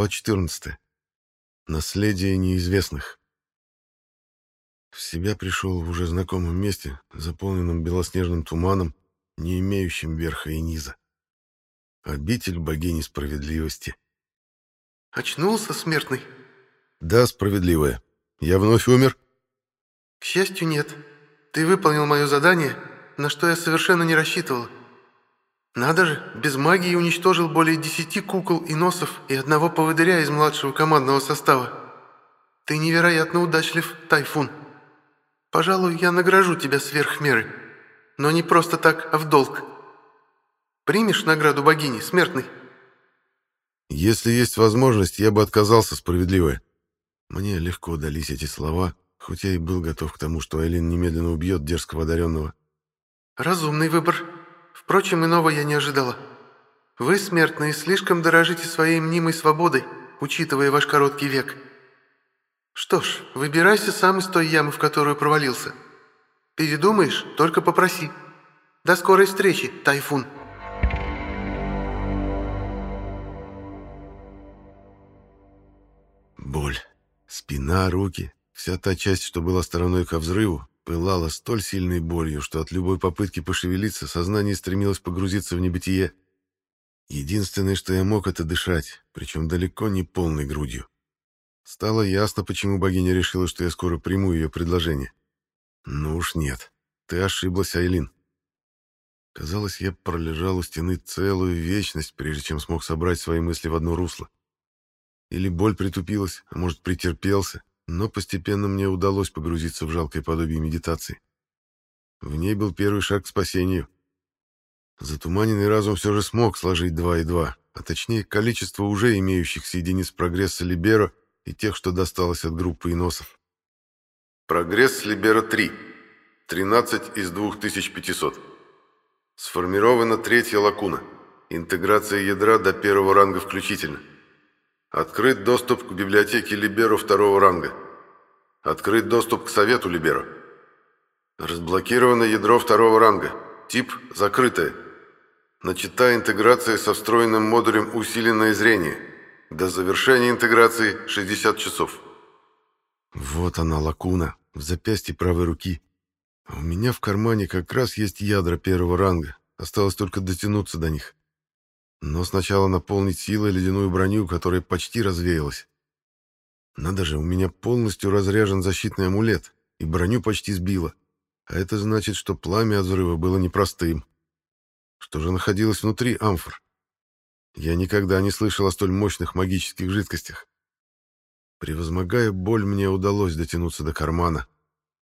Глава 14. Наследие неизвестных. В себя пришел в уже знакомом месте, заполненном белоснежным туманом, не имеющим верха и низа. Обитель богини справедливости. «Очнулся, смертный?» «Да, справедливая. Я вновь умер?» «К счастью, нет. Ты выполнил мое задание, на что я совершенно не рассчитывал. Надо же, без магии уничтожил более десяти кукол и носов и одного поводыря из младшего командного состава. Ты невероятно удачлив, Тайфун. Пожалуй, я награжу тебя сверх меры. Но не просто так, а в долг. Примешь награду богини, смертный?» «Если есть возможность, я бы отказался, справедливая». Мне легко дались эти слова, хоть я и был готов к тому, что Айлин немедленно убьет дерзкого одаренного. «Разумный выбор», Впрочем, иного я не ожидала. Вы, смертные, слишком дорожите своей мнимой свободой, учитывая ваш короткий век. Что ж, выбирайся сам из той ямы, в которую провалился. Передумаешь, только попроси. До скорой встречи, Тайфун. Боль. Спина, руки. Вся та часть, что была стороной ко взрыву, пылала столь сильной болью, что от любой попытки пошевелиться сознание стремилось погрузиться в небытие. Единственное, что я мог, это дышать, причем далеко не полной грудью. Стало ясно, почему богиня решила, что я скоро приму ее предложение. Ну уж нет, ты ошиблась, Айлин. Казалось, я пролежал у стены целую вечность, прежде чем смог собрать свои мысли в одно русло. Или боль притупилась, а может, претерпелся, но постепенно мне удалось погрузиться в жалкое подобие медитации. В ней был первый шаг к спасению. Затуманенный разум все же смог сложить два и два, а точнее количество уже имеющихся единиц прогресса Либеро и тех, что досталось от группы иносов. Прогресс Либеро 3. 13 из 2500. Сформирована третья лакуна. Интеграция ядра до первого ранга включительно. Открыт доступ к библиотеке Либеро второго ранга. Открыт доступ к Совету Либеро. Разблокировано ядро второго ранга. Тип «Закрытое». Начата интеграция со встроенным модулем «Усиленное зрение». До завершения интеграции 60 часов. Вот она, лакуна, в запястье правой руки. А у меня в кармане как раз есть ядра первого ранга. Осталось только дотянуться до них. Но сначала наполнить силой ледяную броню, которая почти развеялась. Надо же, у меня полностью разряжен защитный амулет, и броню почти сбило. А это значит, что пламя от взрыва было непростым. Что же находилось внутри амфор? Я никогда не слышал о столь мощных магических жидкостях. Превозмогая боль, мне удалось дотянуться до кармана.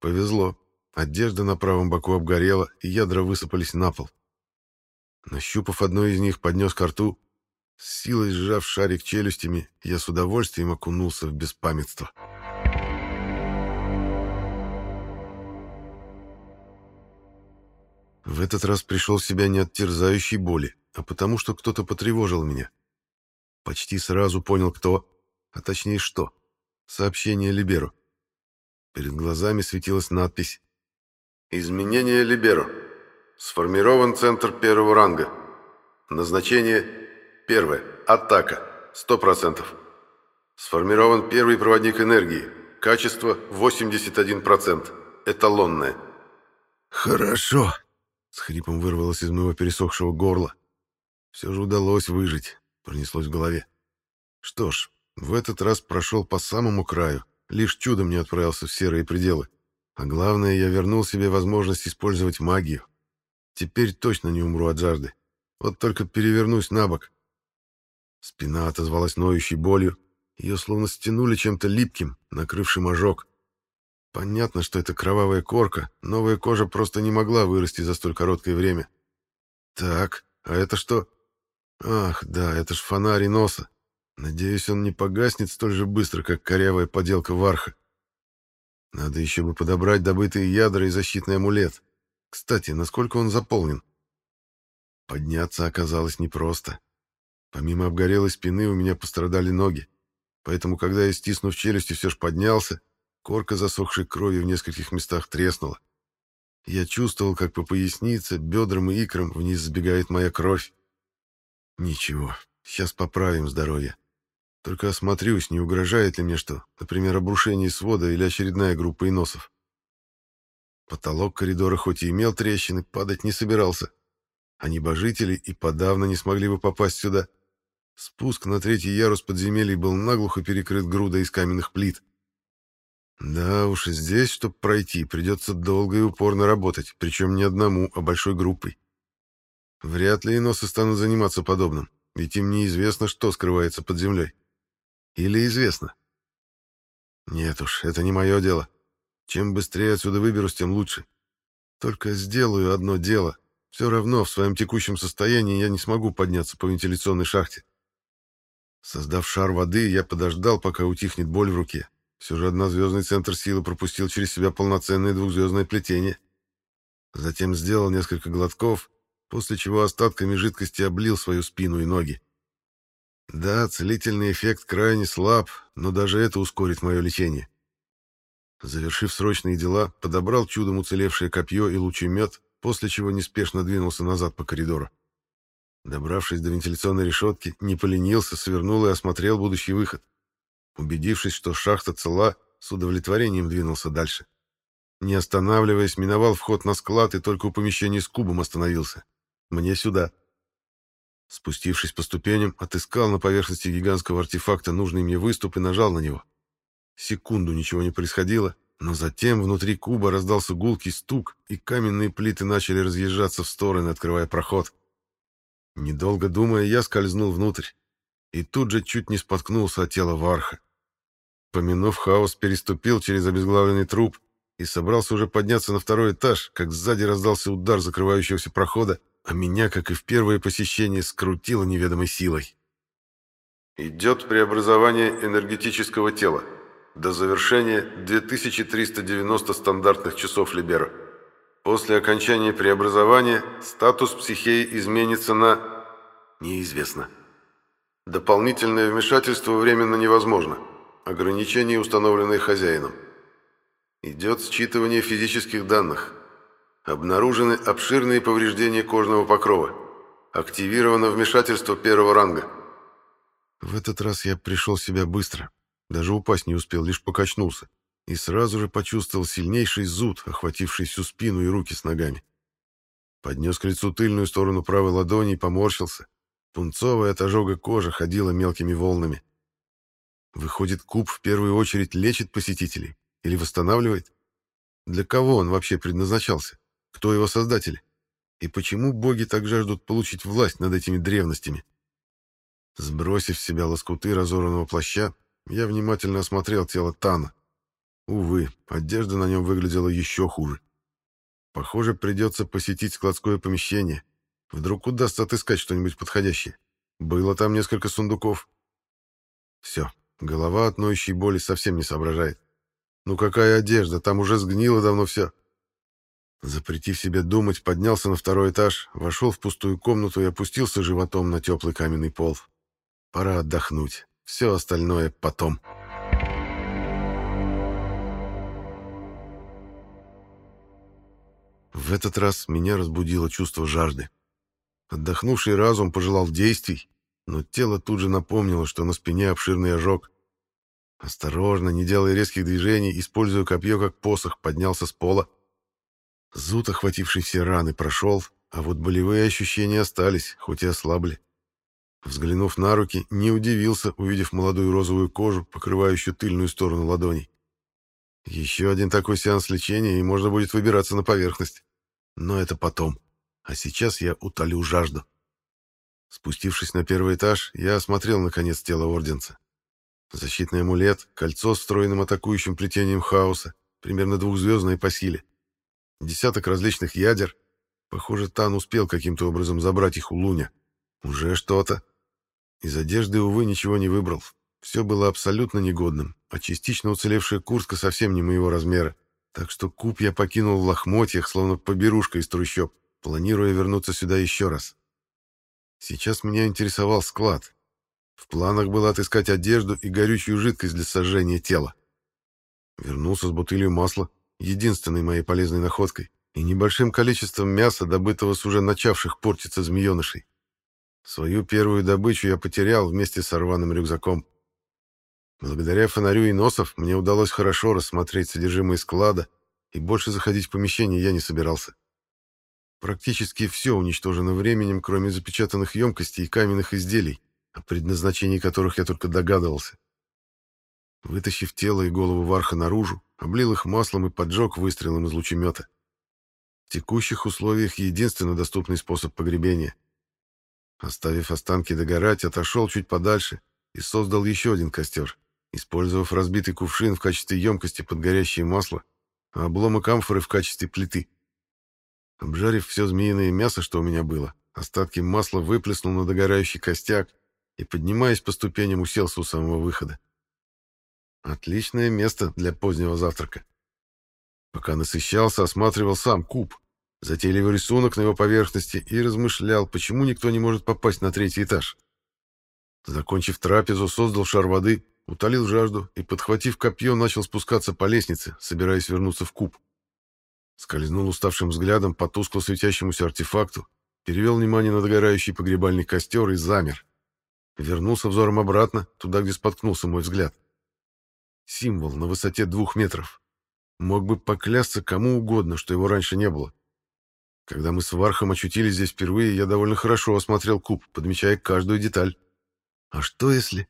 Повезло. Одежда на правом боку обгорела, и ядра высыпались на пол. Нащупав одно из них, поднес ко рту. С силой сжав шарик челюстями, я с удовольствием окунулся в беспамятство. В этот раз пришел в себя не от терзающей боли, а потому что кто-то потревожил меня. Почти сразу понял, кто, а точнее что. Сообщение Либеру. Перед глазами светилась надпись «Изменение Либеру». Сформирован центр первого ранга. Назначение первое. Атака. 100%. Сформирован первый проводник энергии. Качество 81%. Эталонное. Хорошо. С хрипом вырвалось из моего пересохшего горла. Все же удалось выжить, пронеслось в голове. Что ж, в этот раз прошел по самому краю, лишь чудом не отправился в серые пределы. А главное, я вернул себе возможность использовать магию. Теперь точно не умру от жажды. Вот только перевернусь на бок. Спина отозвалась ноющей болью. Ее словно стянули чем-то липким, накрывшим ожог. Понятно, что это кровавая корка. Новая кожа просто не могла вырасти за столь короткое время. Так, а это что? Ах, да, это ж фонарь носа. Надеюсь, он не погаснет столь же быстро, как корявая поделка Варха. Надо еще бы подобрать добытые ядра и защитный амулет. Кстати, насколько он заполнен? Подняться оказалось непросто. Помимо обгорелой спины у меня пострадали ноги. Поэтому, когда я, стиснув челюсти, все ж поднялся, корка засохшей кровью в нескольких местах треснула. Я чувствовал, как по пояснице, бедрам и икрам вниз сбегает моя кровь. Ничего, сейчас поправим здоровье. Только осмотрюсь, не угрожает ли мне что, например, обрушение свода или очередная группа иносов. Потолок коридора хоть и имел трещины, падать не собирался. А небожители и подавно не смогли бы попасть сюда. Спуск на третий ярус подземелий был наглухо перекрыт грудой из каменных плит. Да уж, здесь, чтобы пройти, придется долго и упорно работать, причем не одному, а большой группой. Вряд ли иносы станут заниматься подобным, ведь им неизвестно, что скрывается под землей. Или известно? Нет уж, это не мое дело. Чем быстрее отсюда выберусь, тем лучше. Только сделаю одно дело. Все равно в своем текущем состоянии я не смогу подняться по вентиляционной шахте. Создав шар воды, я подождал, пока утихнет боль в руке. Все же однозвездный центр силы пропустил через себя полноценное двухзвездное плетение. Затем сделал несколько глотков, после чего остатками жидкости облил свою спину и ноги. Да, целительный эффект крайне слаб, но даже это ускорит мое лечение. Завершив срочные дела, подобрал чудом уцелевшее копье и лучемет, после чего неспешно двинулся назад по коридору. Добравшись до вентиляционной решетки, не поленился, свернул и осмотрел будущий выход. Убедившись, что шахта цела, с удовлетворением двинулся дальше. Не останавливаясь, миновал вход на склад и только у помещения с кубом остановился. Мне сюда. Спустившись по ступеням, отыскал на поверхности гигантского артефакта нужный мне выступ и нажал на него. Секунду ничего не происходило, но затем внутри куба раздался гулкий стук, и каменные плиты начали разъезжаться в стороны, открывая проход. Недолго думая, я скользнул внутрь, и тут же чуть не споткнулся от тела Варха. Помянув хаос, переступил через обезглавленный труп и собрался уже подняться на второй этаж, как сзади раздался удар закрывающегося прохода, а меня, как и в первое посещение, скрутило неведомой силой. «Идет преобразование энергетического тела», до завершения 2390 стандартных часов Либера. После окончания преобразования статус психеи изменится на... неизвестно. Дополнительное вмешательство временно невозможно. Ограничения, установленные хозяином. Идет считывание физических данных. Обнаружены обширные повреждения кожного покрова. Активировано вмешательство первого ранга. В этот раз я пришел в себя быстро, даже упасть не успел, лишь покачнулся. И сразу же почувствовал сильнейший зуд, охвативший всю спину и руки с ногами. Поднес к лицу тыльную сторону правой ладони и поморщился. Пунцовая от ожога кожа ходила мелкими волнами. Выходит, куб в первую очередь лечит посетителей или восстанавливает? Для кого он вообще предназначался? Кто его создатели? И почему боги так жаждут получить власть над этими древностями? Сбросив с себя лоскуты разорванного плаща, я внимательно осмотрел тело Тана. Увы, одежда на нем выглядела еще хуже. Похоже, придется посетить складское помещение. Вдруг удастся отыскать что-нибудь подходящее. Было там несколько сундуков. Все, голова от ноющей боли совсем не соображает. Ну какая одежда, там уже сгнило давно все. Запретив себе думать, поднялся на второй этаж, вошел в пустую комнату и опустился животом на теплый каменный пол. Пора отдохнуть. Все остальное потом. В этот раз меня разбудило чувство жажды. Отдохнувший разум пожелал действий, но тело тут же напомнило, что на спине обширный ожог. Осторожно, не делая резких движений, используя копье как посох, поднялся с пола. Зуд, охвативший все раны, прошел, а вот болевые ощущения остались, хоть и ослабли. Взглянув на руки, не удивился, увидев молодую розовую кожу, покрывающую тыльную сторону ладоней. Еще один такой сеанс лечения, и можно будет выбираться на поверхность. Но это потом. А сейчас я утолю жажду. Спустившись на первый этаж, я осмотрел, наконец, тело Орденца. Защитный амулет, кольцо с встроенным атакующим плетением хаоса, примерно двухзвездное по силе. Десяток различных ядер. Похоже, Тан успел каким-то образом забрать их у Луня. Уже что-то. Из одежды, увы, ничего не выбрал. Все было абсолютно негодным, а частично уцелевшая куртка совсем не моего размера. Так что куб я покинул в лохмотьях, словно поберушка из трущоб, планируя вернуться сюда еще раз. Сейчас меня интересовал склад. В планах было отыскать одежду и горючую жидкость для сожжения тела. Вернулся с бутылью масла, единственной моей полезной находкой, и небольшим количеством мяса, добытого с уже начавших портиться змеенышей. Свою первую добычу я потерял вместе с рваным рюкзаком. Благодаря фонарю и носов мне удалось хорошо рассмотреть содержимое склада, и больше заходить в помещение я не собирался. Практически все уничтожено временем, кроме запечатанных емкостей и каменных изделий, о предназначении которых я только догадывался. Вытащив тело и голову Варха наружу, облил их маслом и поджег выстрелом из лучемета. В текущих условиях единственно доступный способ погребения. Оставив останки догорать, отошел чуть подальше и создал еще один костер, использовав разбитый кувшин в качестве емкости под горящее масло, а обломок амфоры в качестве плиты. Обжарив все змеиное мясо, что у меня было, остатки масла выплеснул на догорающий костяк и, поднимаясь по ступеням, уселся у самого выхода. Отличное место для позднего завтрака. Пока насыщался, осматривал сам куб, затейливый рисунок на его поверхности и размышлял, почему никто не может попасть на третий этаж. Закончив трапезу, создал шар воды, утолил жажду и, подхватив копье, начал спускаться по лестнице, собираясь вернуться в куб. Скользнул уставшим взглядом по тускло светящемуся артефакту, перевел внимание на догорающий погребальный костер и замер. Вернулся взором обратно, туда, где споткнулся мой взгляд. Символ на высоте двух метров. Мог бы поклясться кому угодно, что его раньше не было. Когда мы с Вархом очутились здесь впервые, я довольно хорошо осмотрел куб, подмечая каждую деталь. А что если...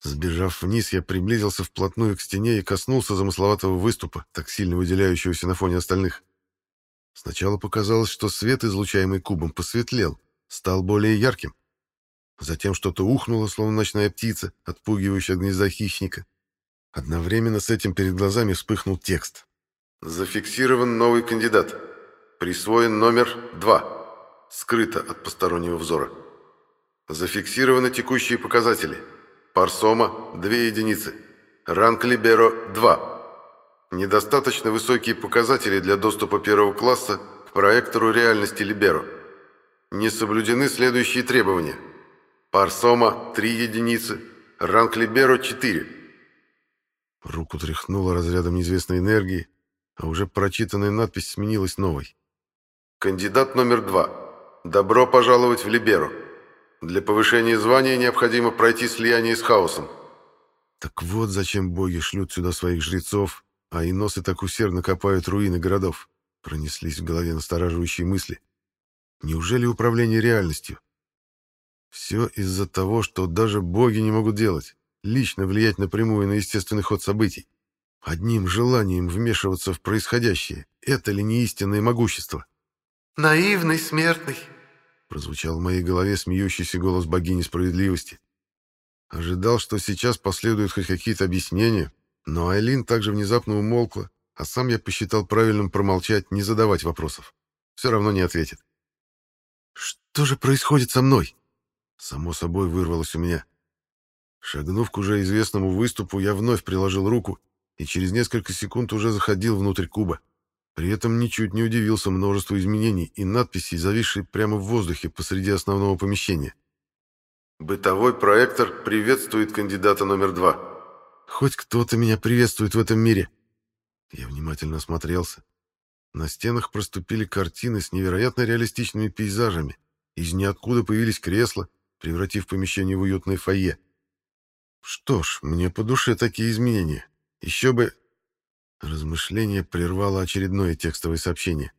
Сбежав вниз, я приблизился вплотную к стене и коснулся замысловатого выступа, так сильно выделяющегося на фоне остальных. Сначала показалось, что свет, излучаемый кубом, посветлел, стал более ярким. Затем что-то ухнуло, словно ночная птица, отпугивающая от гнезда хищника. Одновременно с этим перед глазами вспыхнул текст. «Зафиксирован новый кандидат. Присвоен номер 2. Скрыто от постороннего взора. Зафиксированы текущие показатели. Парсома – 2 единицы. Ранг Либеро – 2. Недостаточно высокие показатели для доступа первого класса к проектору реальности Либеро. Не соблюдены следующие требования. Парсома – 3 единицы. Ранг Либеро – 4. Руку тряхнуло разрядом неизвестной энергии, а уже прочитанная надпись сменилась новой. «Кандидат номер два. Добро пожаловать в Либеру. Для повышения звания необходимо пройти слияние с хаосом». Так вот зачем боги шлют сюда своих жрецов, а иносы так усердно копают руины городов. Пронеслись в голове настораживающие мысли. Неужели управление реальностью? Все из-за того, что даже боги не могут делать лично влиять напрямую на естественный ход событий. Одним желанием вмешиваться в происходящее — это ли не истинное могущество? «Наивный смертный», — прозвучал в моей голове смеющийся голос богини справедливости. Ожидал, что сейчас последуют хоть какие-то объяснения, но Айлин также внезапно умолкла, а сам я посчитал правильным промолчать, не задавать вопросов. Все равно не ответит. «Что же происходит со мной?» Само собой вырвалось у меня. Шагнув к уже известному выступу, я вновь приложил руку и через несколько секунд уже заходил внутрь куба. При этом ничуть не удивился множеству изменений и надписей, зависшей прямо в воздухе посреди основного помещения. «Бытовой проектор приветствует кандидата номер два». «Хоть кто-то меня приветствует в этом мире». Я внимательно осмотрелся. На стенах проступили картины с невероятно реалистичными пейзажами. Из ниоткуда появились кресла, превратив помещение в уютное фойе. Что ж, мне по душе такие изменения. Еще бы... Размышление прервало очередное текстовое сообщение.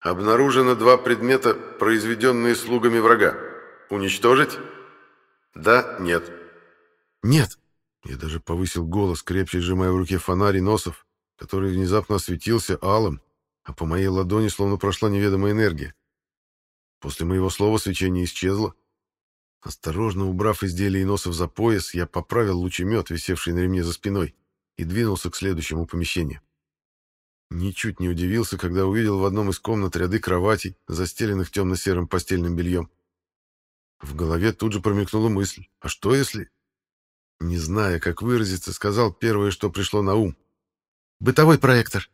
Обнаружено два предмета, произведенные слугами врага. Уничтожить? Да, нет. Нет. Я даже повысил голос, крепче сжимая в руке фонарь носов, который внезапно осветился алым, а по моей ладони словно прошла неведомая энергия. После моего слова свечение исчезло, Осторожно убрав изделие носов за пояс, я поправил лучемет, висевший на ремне за спиной, и двинулся к следующему помещению. Ничуть не удивился, когда увидел в одном из комнат ряды кроватей, застеленных темно-серым постельным бельем. В голове тут же промелькнула мысль, а что если... Не зная, как выразиться, сказал первое, что пришло на ум. «Бытовой проектор.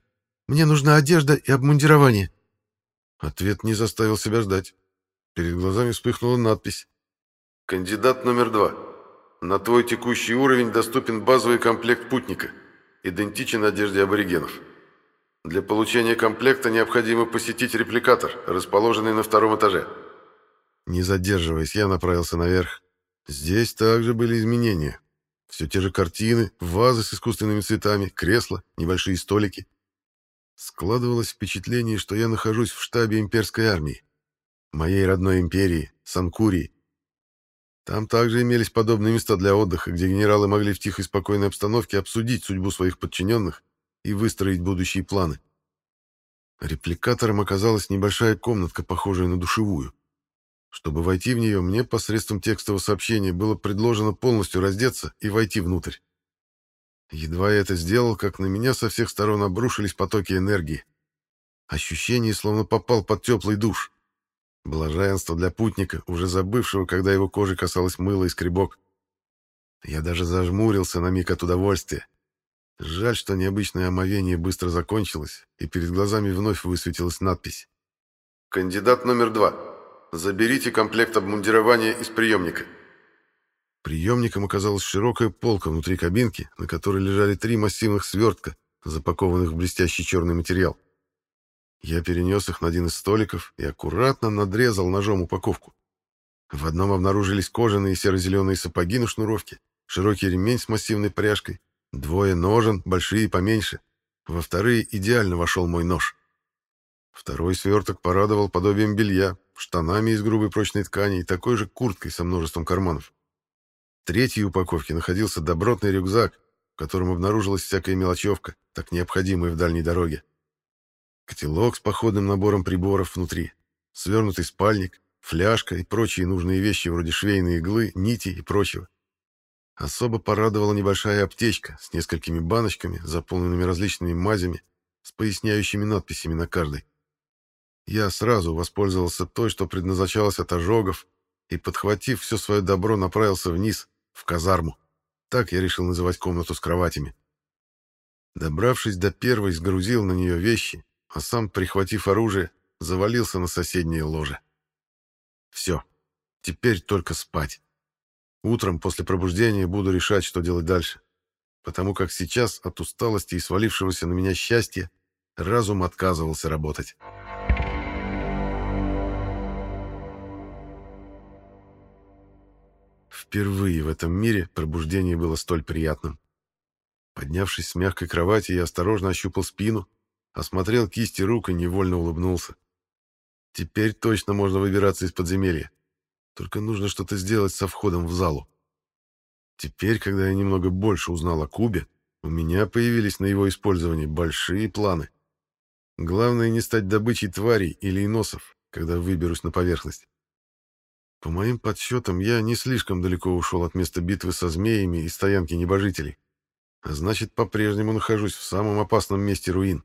Мне нужна одежда и обмундирование». Ответ не заставил себя ждать. Перед глазами вспыхнула надпись Кандидат номер два. На твой текущий уровень доступен базовый комплект путника, идентичен одежде аборигенов. Для получения комплекта необходимо посетить репликатор, расположенный на втором этаже. Не задерживаясь, я направился наверх. Здесь также были изменения. Все те же картины, вазы с искусственными цветами, кресла, небольшие столики. Складывалось впечатление, что я нахожусь в штабе имперской армии, моей родной империи, Санкурии. Там также имелись подобные места для отдыха, где генералы могли в тихой спокойной обстановке обсудить судьбу своих подчиненных и выстроить будущие планы. Репликатором оказалась небольшая комнатка, похожая на душевую. Чтобы войти в нее, мне посредством текстового сообщения было предложено полностью раздеться и войти внутрь. Едва я это сделал, как на меня со всех сторон обрушились потоки энергии. Ощущение, словно попал под теплый душ. Блаженство для путника, уже забывшего, когда его кожи касалось мыла и скребок. Я даже зажмурился на миг от удовольствия. Жаль, что необычное омовение быстро закончилось, и перед глазами вновь высветилась надпись. «Кандидат номер два. Заберите комплект обмундирования из приемника». Приемником оказалась широкая полка внутри кабинки, на которой лежали три массивных свертка, запакованных в блестящий черный материал. Я перенес их на один из столиков и аккуратно надрезал ножом упаковку. В одном обнаружились кожаные серо-зеленые сапоги на шнуровке, широкий ремень с массивной пряжкой, двое ножен, большие и поменьше. Во вторые идеально вошел мой нож. Второй сверток порадовал подобием белья, штанами из грубой прочной ткани и такой же курткой со множеством карманов. В третьей упаковке находился добротный рюкзак, в котором обнаружилась всякая мелочевка, так необходимая в дальней дороге. Котелок с походным набором приборов внутри, свернутый спальник, фляжка и прочие нужные вещи вроде швейной иглы, нити и прочего. Особо порадовала небольшая аптечка с несколькими баночками, заполненными различными мазями, с поясняющими надписями на каждой. Я сразу воспользовался той, что предназначалась от ожогов, и, подхватив все свое добро, направился вниз, в казарму. Так я решил называть комнату с кроватями. Добравшись до первой, сгрузил на нее вещи а сам, прихватив оружие, завалился на соседнее ложе. Все, теперь только спать. Утром после пробуждения буду решать, что делать дальше, потому как сейчас от усталости и свалившегося на меня счастья разум отказывался работать. Впервые в этом мире пробуждение было столь приятным. Поднявшись с мягкой кровати, я осторожно ощупал спину, осмотрел кисти рук и невольно улыбнулся. Теперь точно можно выбираться из подземелья. Только нужно что-то сделать со входом в залу. Теперь, когда я немного больше узнал о кубе, у меня появились на его использование большие планы. Главное не стать добычей тварей или иносов, когда выберусь на поверхность. По моим подсчетам, я не слишком далеко ушел от места битвы со змеями и стоянки небожителей. А значит, по-прежнему нахожусь в самом опасном месте руин.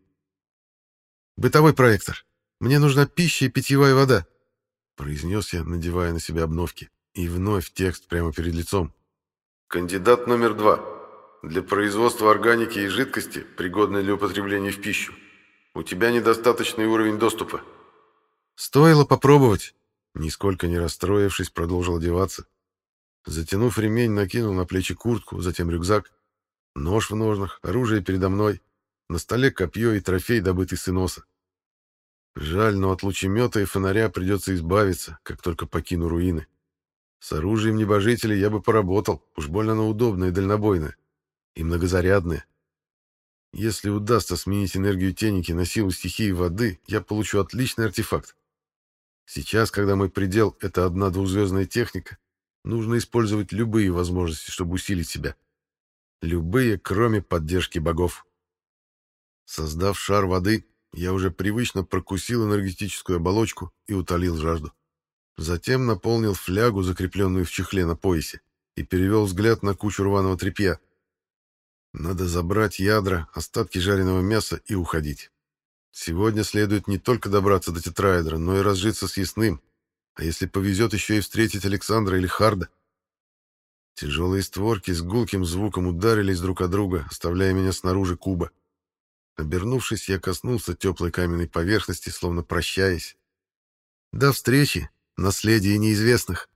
«Бытовой проектор. Мне нужна пища и питьевая вода», — произнес я, надевая на себя обновки. И вновь текст прямо перед лицом. «Кандидат номер два. Для производства органики и жидкости, пригодной для употребления в пищу. У тебя недостаточный уровень доступа». «Стоило попробовать», — нисколько не расстроившись, продолжил одеваться. Затянув ремень, накинул на плечи куртку, затем рюкзак. Нож в ножнах, оружие передо мной. На столе копье и трофей, добытый с иноса. Жаль, но от лучемета и фонаря придется избавиться, как только покину руины. С оружием небожителей я бы поработал, уж больно оно удобное и дальнобойное. И многозарядное. Если удастся сменить энергию теники на силу стихии воды, я получу отличный артефакт. Сейчас, когда мой предел — это одна двухзвездная техника, нужно использовать любые возможности, чтобы усилить себя. Любые, кроме поддержки богов. Создав шар воды, я уже привычно прокусил энергетическую оболочку и утолил жажду. Затем наполнил флягу, закрепленную в чехле на поясе, и перевел взгляд на кучу рваного тряпья. Надо забрать ядра, остатки жареного мяса и уходить. Сегодня следует не только добраться до тетраэдра, но и разжиться с ясным, а если повезет, еще и встретить Александра или Харда. Тяжелые створки с гулким звуком ударились друг о друга, оставляя меня снаружи куба. Обернувшись, я коснулся теплой каменной поверхности, словно прощаясь. До встречи, наследие неизвестных.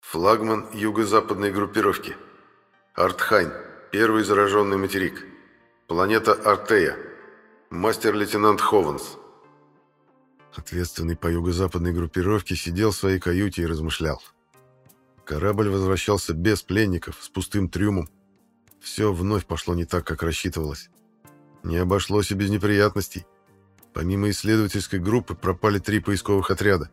Флагман юго-западной группировки. Артхайн, первый зараженный материк. Планета Артея. Мастер-лейтенант Хованс. Ответственный по юго-западной группировке сидел в своей каюте и размышлял. Корабль возвращался без пленников, с пустым трюмом. Все вновь пошло не так, как рассчитывалось. Не обошлось и без неприятностей. Помимо исследовательской группы пропали три поисковых отряда.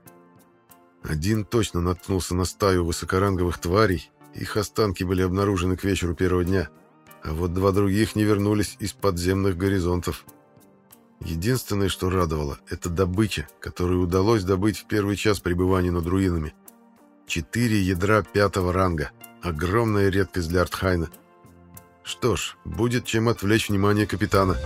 Один точно наткнулся на стаю высокоранговых тварей, их останки были обнаружены к вечеру первого дня, а вот два других не вернулись из подземных горизонтов. Единственное, что радовало, это добыча, которую удалось добыть в первый час пребывания над руинами. Четыре ядра пятого ранга. Огромная редкость для Артхайна. Что ж, будет чем отвлечь внимание капитана.